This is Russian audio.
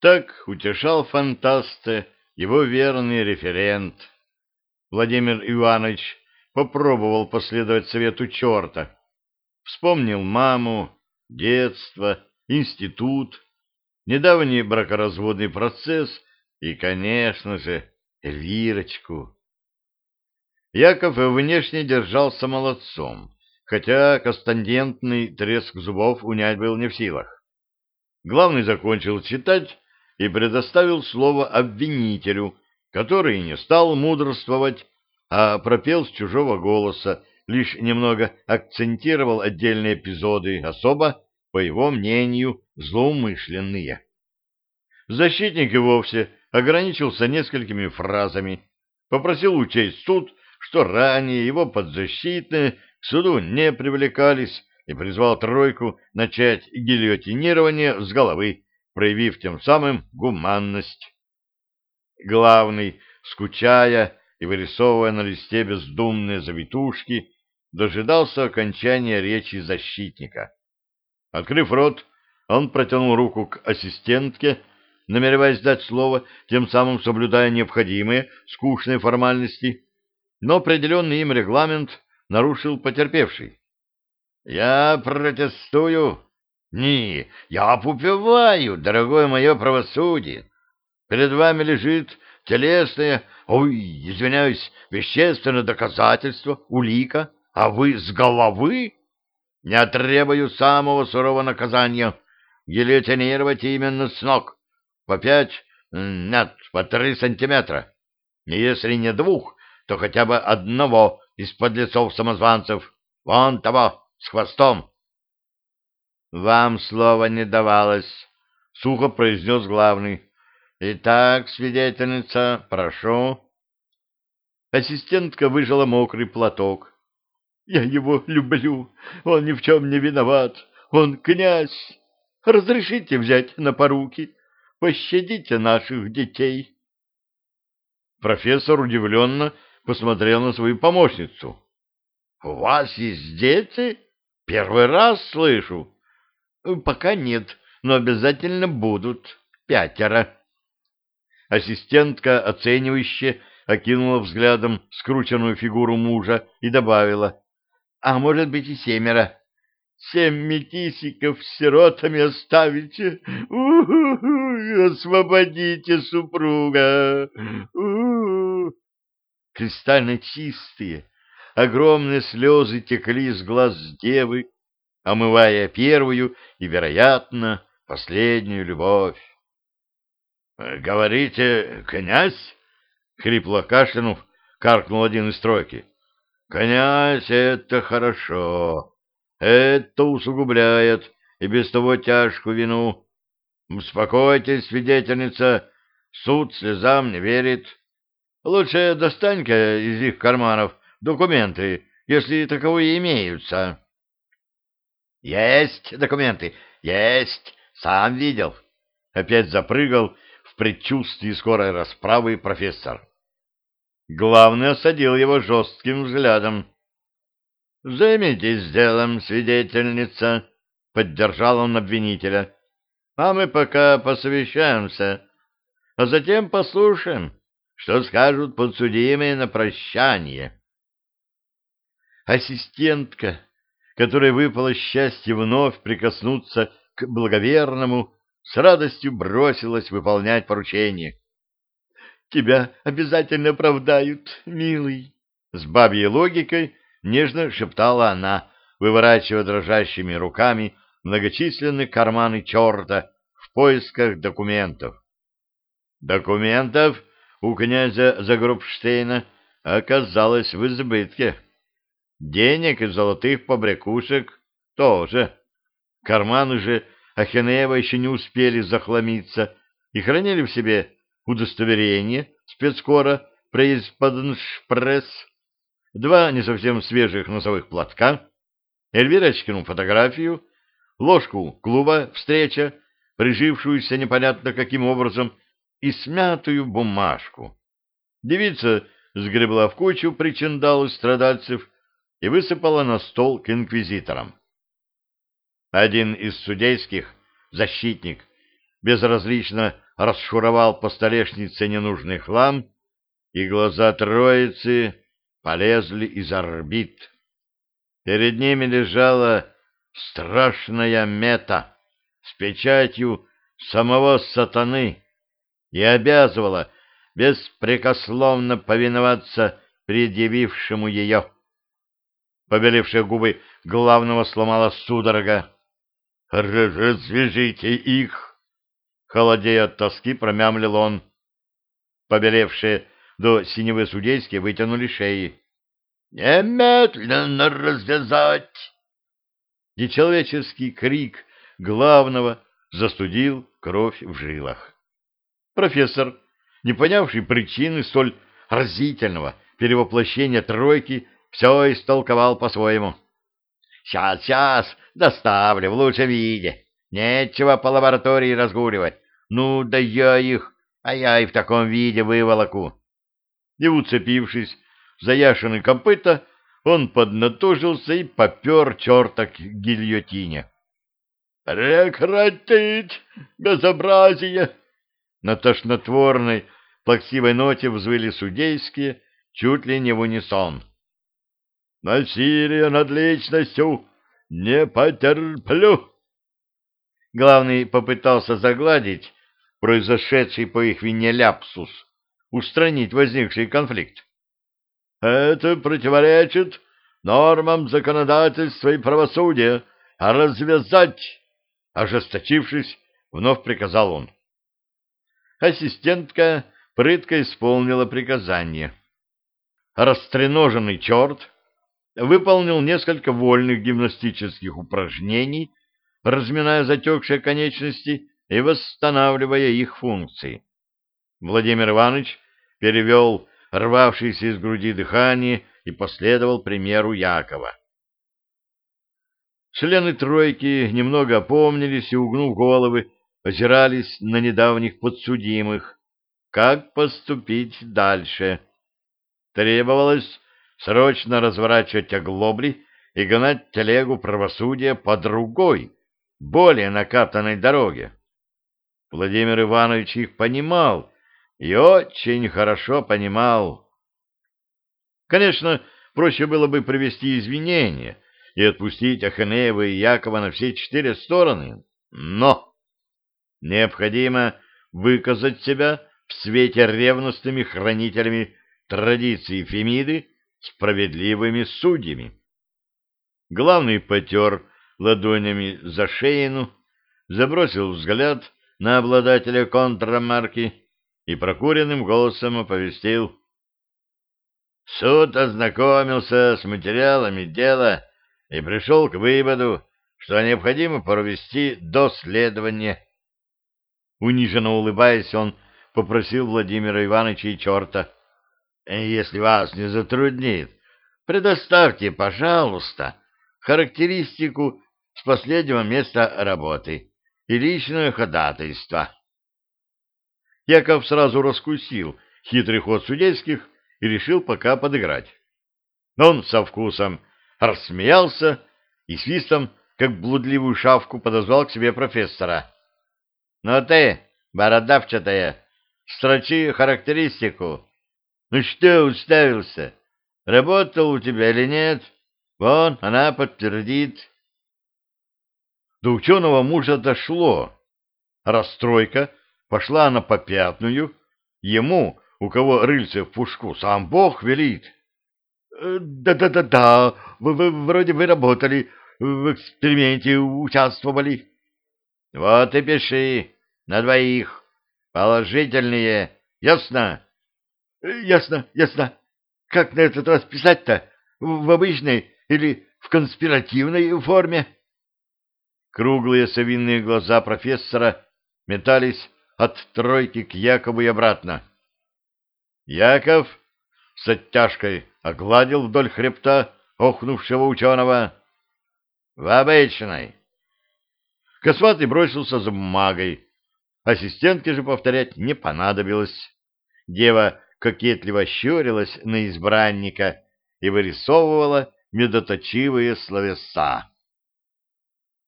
Так утешал фантаста его верный референт. Владимир Иванович попробовал последовать совету черта. Вспомнил маму, детство, институт, недавний бракоразводный процесс и, конечно же, Эльвирочку. Яков внешне держался молодцом, хотя костандентный треск зубов унять был не в силах. Главный закончил читать и предоставил слово обвинителю, который не стал мудрствовать, а пропел с чужого голоса, лишь немного акцентировал отдельные эпизоды, особо, по его мнению, злоумышленные. Защитник и вовсе ограничился несколькими фразами, попросил учесть суд, что ранее его подзащитные к суду не привлекались, и призвал тройку начать гильотинирование с головы, проявив тем самым гуманность. Главный, скучая и вырисовывая на листе бездумные завитушки, дожидался окончания речи защитника. Открыв рот, он протянул руку к ассистентке, намереваясь дать слово, тем самым соблюдая необходимые скучные формальности, но определенный им регламент нарушил потерпевший. «Я протестую!» «Не, я попиваю, дорогое мое правосудие. Перед вами лежит телесное, ой, извиняюсь, вещественное доказательство, улика, а вы с головы? Не требую самого сурового наказания, гильотинировать именно с ног, по пять, нет, по три сантиметра. Если не двух, то хотя бы одного из подлецов-самозванцев, вон того, с хвостом. — Вам слова не давалось, — сухо произнес главный. — Итак, свидетельница, прошу. Ассистентка выжила мокрый платок. — Я его люблю, он ни в чем не виноват, он князь. Разрешите взять на поруки, пощадите наших детей. Профессор удивленно посмотрел на свою помощницу. — У вас есть дети? Первый раз слышу. — Пока нет, но обязательно будут. Пятеро. Ассистентка, оценивающе, окинула взглядом скрученную фигуру мужа и добавила. — А может быть и семеро. Семь метисиков сиротами оставите? У-ху-ху, освободите супруга! У-ху. Кристально чистые, огромные слезы текли из глаз девы, омывая первую и, вероятно, последнюю любовь. — Говорите, князь? — хрипло кашлянув, каркнул один из тройки. — Князь — это хорошо. Это усугубляет и без того тяжкую вину. Успокойтесь, свидетельница, суд слезам не верит. Лучше достань-ка из их карманов документы, если таковые имеются. Есть документы, есть, сам видел. Опять запрыгал в предчувствии скорой расправы профессор. Главный осадил его жестким взглядом. «Займитесь делом, свидетельница», — поддержал он обвинителя. «А мы пока посовещаемся, а затем послушаем, что скажут подсудимые на прощание». Ассистентка, которой выпало счастье вновь прикоснуться к благоверному, с радостью бросилась выполнять поручение. «Тебя обязательно оправдают, милый!» С бабьей логикой нежно шептала она, выворачивая дрожащими руками многочисленные карманы черта в поисках документов. Документов у князя Загрубштейна оказалось в избытке. Денег и золотых побрякушек тоже. Карманы же Ахенеева еще не успели захламиться и хранили в себе удостоверение спецкора «Преисподншпресс», два не совсем свежих носовых платка, Эльвирочкину фотографию, ложку клуба «Встреча», прижившуюся непонятно каким образом, и смятую бумажку. Девица сгребла в кучу причиндалы страдальцев и высыпала на стол к инквизиторам. Один из судейских, защитник, безразлично расшуровал по столешнице ненужный хлам, и глаза троицы полезли из орбит. Перед ними лежала страшная мета с печатью самого сатаны и обязывала беспрекословно повиноваться предъявившему ее. Побелевшие губы главного сломала судорога. «Развяжите их!» Холодея от тоски, промямлил он. Побелевшие до синевы судейские вытянули шеи. «Немедленно развязать!» Нечеловеческий крик главного застудил кровь в жилах. Профессор, не понявший причины столь разительного перевоплощения тройки, все истолковал по-своему. «Сейчас, сейчас, доставлю в лучшем виде. Нечего по лаборатории разгуливать. Ну, да я их, а я и в таком виде выволоку». И, уцепившись за яшины копыта, он поднатужился и попер черта к гильотине. «Прекратить безобразие!» На тошнотворной, плаксивой ноте взвыли судейские, чуть ли не в унисон. «Насилие над личностью не потерплю!» Главный попытался загладить произошедший по их вине ляпсус, устранить возникший конфликт. «Это противоречит нормам законодательства и правосудия, а развязать Ожесточившись, вновь приказал он. Ассистентка прытко исполнила приказание. Растреноженный черт выполнил несколько вольных гимнастических упражнений, разминая затекшие конечности и восстанавливая их функции. Владимир Иванович перевел рвавшееся из груди дыхание и последовал примеру Якова. Члены тройки немного опомнились и, угнув головы, озирались на недавних подсудимых. Как поступить дальше? Требовалось срочно разворачивать оглобли и гнать телегу правосудия по другой, более накатанной дороге. Владимир Иванович их понимал и очень хорошо понимал. Конечно, проще было бы привести извинения, и отпустить Аханеева и Якова на все четыре стороны. Но необходимо выказать себя в свете ревностными хранителями традиций Фемиды справедливыми судьями. Главный потер ладонями за шеину, забросил взгляд на обладателя контрамарки и прокуренным голосом оповестил. Суд ознакомился с материалами дела и пришел к выводу, что необходимо провести доследование. Униженно улыбаясь, он попросил Владимира Ивановича и черта. «Если вас не затруднит, предоставьте, пожалуйста, характеристику с последнего места работы и личное ходатайство». Яков сразу раскусил хитрый ход судейских и решил пока подыграть. Он со вкусом рассмеялся и свистом, как блудливую шавку, подозвал к себе профессора. — Ну ты, бородавчатая, строчи характеристику. Ну что уставился? Работал у тебя или нет? Вон, она подтвердит. До ученого мужа дошло. Расстройка пошла на попятную. Ему, у кого рыльце в пушку, сам Бог велит. Да-да-да-да, вы, вы вроде вы работали, в эксперименте участвовали. Вот и пиши, на двоих, положительные, ясно? Ясно, ясно. Как на этот раз писать-то? В обычной или в конспиративной форме? Круглые совиные глаза профессора метались от тройки к Якову и обратно. Яков с оттяжкой огладил вдоль хребта охнувшего ученого. — В обычной. Косматый бросился за бумагой. Ассистентке же повторять не понадобилось. Дева кокетливо щурилась на избранника и вырисовывала медоточивые словеса.